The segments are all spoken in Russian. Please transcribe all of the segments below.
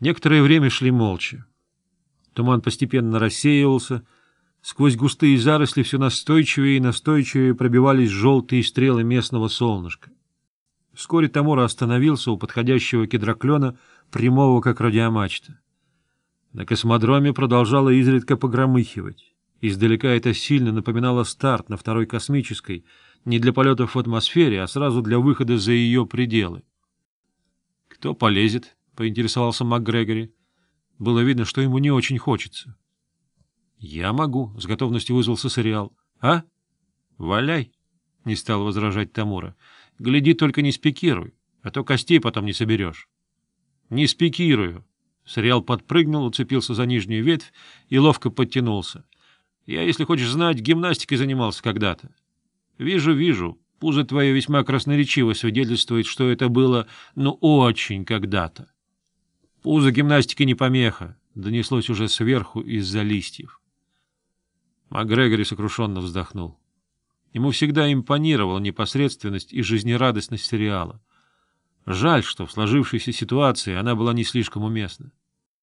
Некоторое время шли молча. Туман постепенно рассеивался. Сквозь густые заросли все настойчивее и настойчивее пробивались желтые стрелы местного солнышка. Вскоре Тамура остановился у подходящего кедроклена, прямого как радиомачта. На космодроме продолжало изредка погромыхивать. Издалека это сильно напоминало старт на второй космической, не для полетов в атмосфере, а сразу для выхода за ее пределы. — Кто полезет? — поинтересовался МакГрегори. Было видно, что ему не очень хочется. — Я могу, — с готовностью вызвался Сориал. — А? — Валяй, — не стал возражать Тамура. — Гляди, только не спикируй, а то костей потом не соберешь. — Не спикирую. Сориал подпрыгнул, уцепился за нижнюю ветвь и ловко подтянулся. — Я, если хочешь знать, гимнастикой занимался когда-то. — Вижу, вижу. Пузо твое весьма красноречиво свидетельствует, что это было, ну, очень когда-то. Пузо гимнастики не помеха, — донеслось уже сверху из-за листьев. Макгрегори сокрушенно вздохнул. Ему всегда импонировала непосредственность и жизнерадостность сериала. Жаль, что в сложившейся ситуации она была не слишком уместна.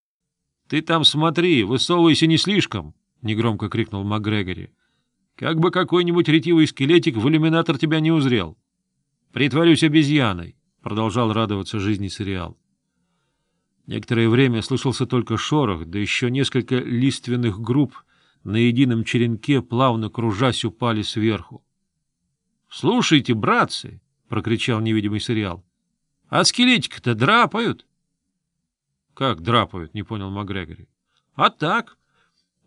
— Ты там смотри, высовывайся не слишком! — негромко крикнул Макгрегори. — Как бы какой-нибудь ретивый скелетик в иллюминатор тебя не узрел! — Притворюсь обезьяной! — продолжал радоваться жизни сериал. Некоторое время слышался только шорох, да еще несколько лиственных групп на едином черенке, плавно кружась, упали сверху. — Слушайте, братцы! — прокричал невидимый сериал. — А скелетик-то драпают! — Как драпают? — не понял Макгрегори. — А так.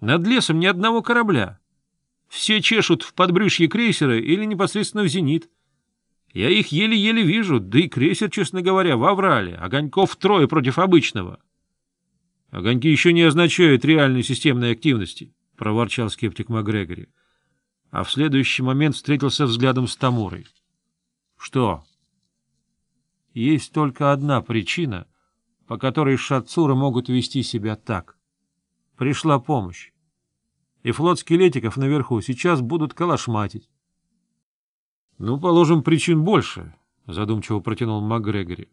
Над лесом ни одного корабля. Все чешут в подбрюшье крейсера или непосредственно в зенит. — я их еле-еле вижу, да и крейсер, честно говоря, воврали. Огоньков трое против обычного. — Огоньки еще не означают реальной системной активности, — проворчал скептик МакГрегори. А в следующий момент встретился взглядом с Тамурой. — Что? — Есть только одна причина, по которой шатцуры могут вести себя так. Пришла помощь. И флот скелетиков наверху сейчас будут калашматить. — Ну, положим, причин больше, — задумчиво протянул МакГрегори.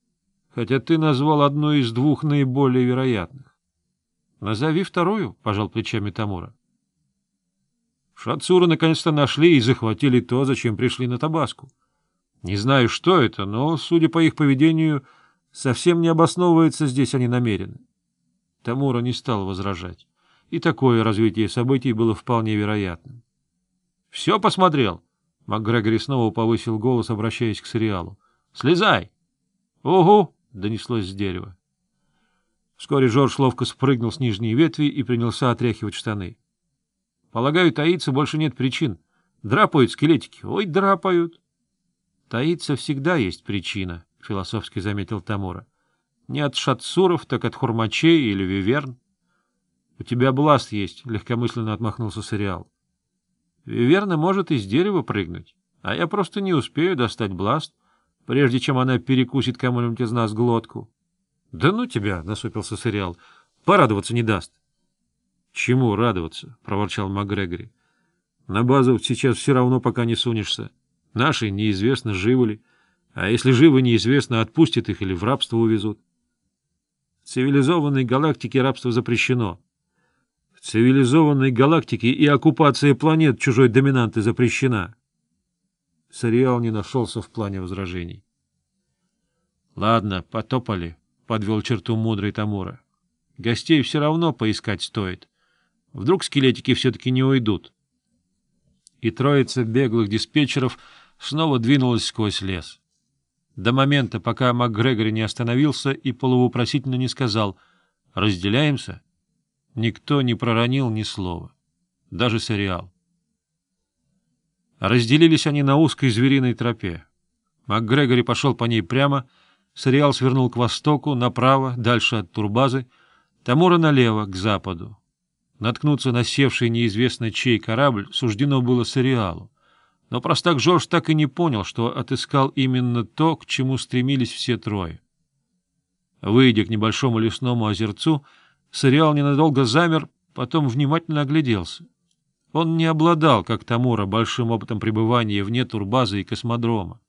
— Хотя ты назвал одну из двух наиболее вероятных. — Назови вторую, — пожал плечами Тамура. Шацура наконец-то нашли и захватили то, зачем пришли на Табаску. Не знаю, что это, но, судя по их поведению, совсем не обосновывается здесь они намерены. Тамура не стал возражать, и такое развитие событий было вполне вероятным. — Все посмотрел? — Макгрегори снова повысил голос, обращаясь к сериалу. «Слезай!» «Угу!» — донеслось с дерева. Вскоре Жорж ловко спрыгнул с нижней ветви и принялся отряхивать штаны. «Полагаю, таиться больше нет причин. Драпают скелетики. Ой, драпают!» «Таиться всегда есть причина», — философски заметил Тамура. «Не от шатсуров, так от хурмачей или виверн». «У тебя бласт есть», — легкомысленно отмахнулся сериал верно, может из дерева прыгнуть, а я просто не успею достать бласт, прежде чем она перекусит кому-нибудь из нас глотку. — Да ну тебя, — насупился сериал, — порадоваться не даст. — Чему радоваться? — проворчал МакГрегори. — На базу сейчас все равно пока не сунешься. Наши неизвестно, живы ли. А если живы, неизвестно, отпустят их или в рабство увезут. В цивилизованной галактике рабство запрещено цивилизованной галактике и оккупация планет чужой доминанты запрещена. Сериал не нашелся в плане возражений. — Ладно, потопали, — подвел черту мудрый Тамура. — Гостей все равно поискать стоит. Вдруг скелетики все-таки не уйдут. И троица беглых диспетчеров снова двинулась сквозь лес. До момента, пока МакГрегори не остановился и полувопросительно не сказал «Разделяемся?» Никто не проронил ни слова. Даже сериал. Разделились они на узкой звериной тропе. МакГрегори пошел по ней прямо, сериал свернул к востоку, направо, дальше от турбазы, Тамура налево, к западу. Наткнуться на севший неизвестно чей корабль суждено было сериалу. Но простак Жорж так и не понял, что отыскал именно то, к чему стремились все трое. Выйдя к небольшому лесному озерцу, Сериал ненадолго замер, потом внимательно огляделся. Он не обладал, как Тамура, большим опытом пребывания вне турбазы и космодрома.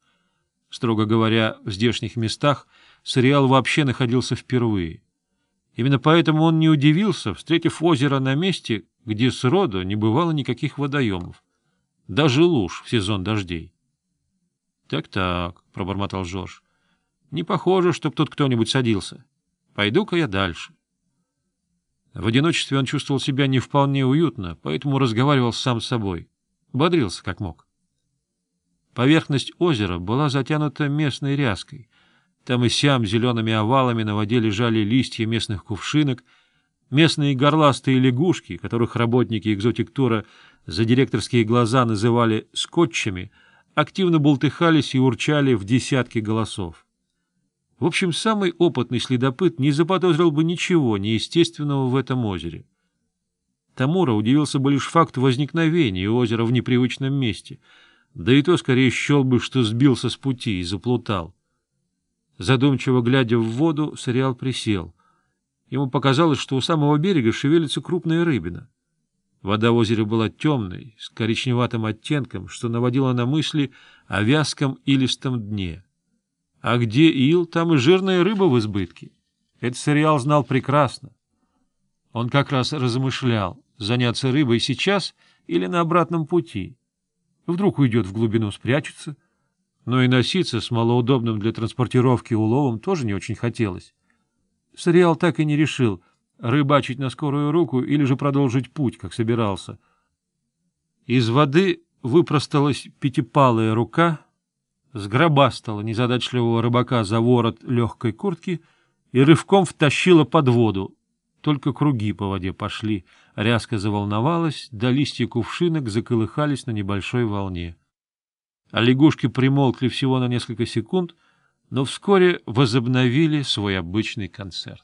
Строго говоря, в здешних местах сериал вообще находился впервые. Именно поэтому он не удивился, встретив озеро на месте, где сроду не бывало никаких водоемов, даже луж в сезон дождей. «Так — Так-так, — пробормотал Жорж, — не похоже, чтоб тут кто-нибудь садился. Пойду-ка я дальше. В одиночестве он чувствовал себя не вполне уютно, поэтому разговаривал сам с собой. Бодрился как мог. Поверхность озера была затянута местной ряской. Там и сям зелеными овалами на воде лежали листья местных кувшинок, местные горластые лягушки, которых работники экзотик-тура за директорские глаза называли «скотчами», активно болтыхались и урчали в десятки голосов. В общем, самый опытный следопыт не заподозрил бы ничего неестественного в этом озере. Тамура удивился бы лишь факт возникновения озера в непривычном месте, да и то скорее счел бы, что сбился с пути и заплутал. Задумчиво глядя в воду, сериал присел. Ему показалось, что у самого берега шевелится крупная рыбина. Вода в озере была темной, с коричневатым оттенком, что наводило на мысли о вязком илистом дне — а где ил, там и жирная рыба в избытке. Этот сериал знал прекрасно. Он как раз размышлял, заняться рыбой сейчас или на обратном пути. Вдруг уйдет в глубину, спрячется. Но и носиться с малоудобным для транспортировки уловом тоже не очень хотелось. Сериал так и не решил, рыбачить на скорую руку или же продолжить путь, как собирался. Из воды выпросталась пятипалая рука — сгробастала незадачливого рыбака за ворот легкой куртки и рывком втащила под воду. Только круги по воде пошли, ряска заволновалась, да листья кувшинок заколыхались на небольшой волне. А лягушки примолкли всего на несколько секунд, но вскоре возобновили свой обычный концерт.